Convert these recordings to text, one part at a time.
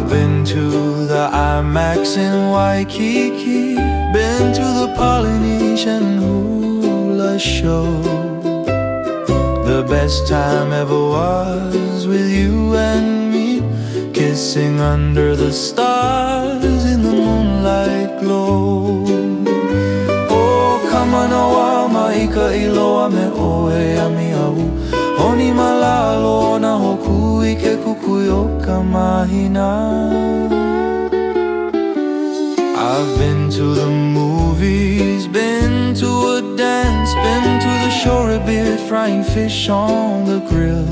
been to the IMAX in Waikiki, been to the Polynesian hula show. The best time ever was with you and me, kissing under the stars in the moonlight glow. Oh, kamanawa oh, maika iloa me oe ami au, oni malalo na hoku i ke kukuyo kamahina. I've been to the movies, been to a dance, been to the shore a bit, frying fish on the grill.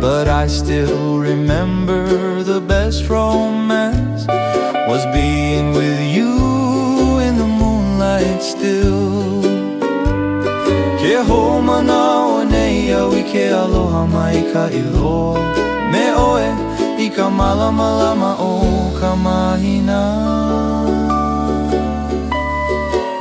But I still remember the best romance was being with you in the moonlight still. Ke homa na o nei au i ke aloha mai ka ilo. Me oe i ka malama lama o ka mahina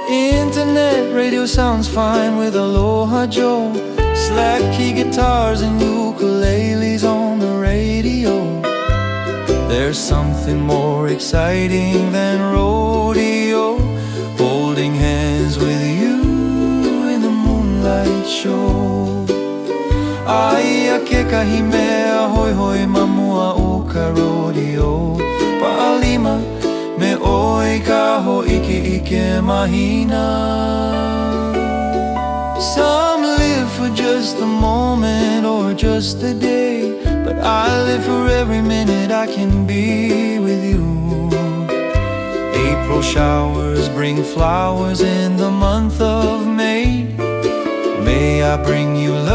Internet radio sounds fine with Aloha Joe. Slack key guitars and ukuleles on the radio. There's something more exciting than rodeo. Holding hands with you in the moonlight show Ai a ke kahi mea hoi hoi mamua o ka rodeo. Paalima me oi ka ho ike ike mahina. Some live for just the moment or just the day But I live for every minute I can be with you. April showers bring flowers in the month of May. May I bring you love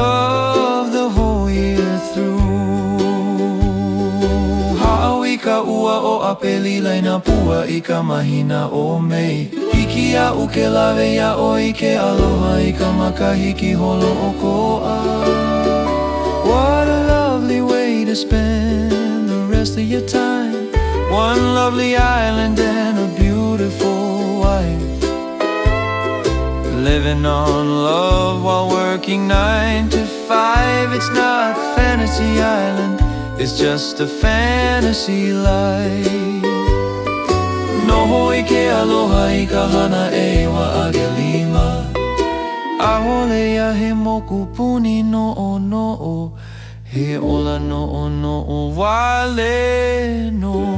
ua o apeli laina pua i ka mahina o Mei. Hiki a uke lawe ia o i ke aloha i ka makahiki holo o koa. What a lovely way to spend the rest of your time. One lovely island and a beautiful wife. Living on love while working nine to five It's not fantasy island, it's just a fantasy life. Noho i ke aloha i ka hana e wa agelima. Ahole ia he moku puni no o no o. He ola no o no o wale no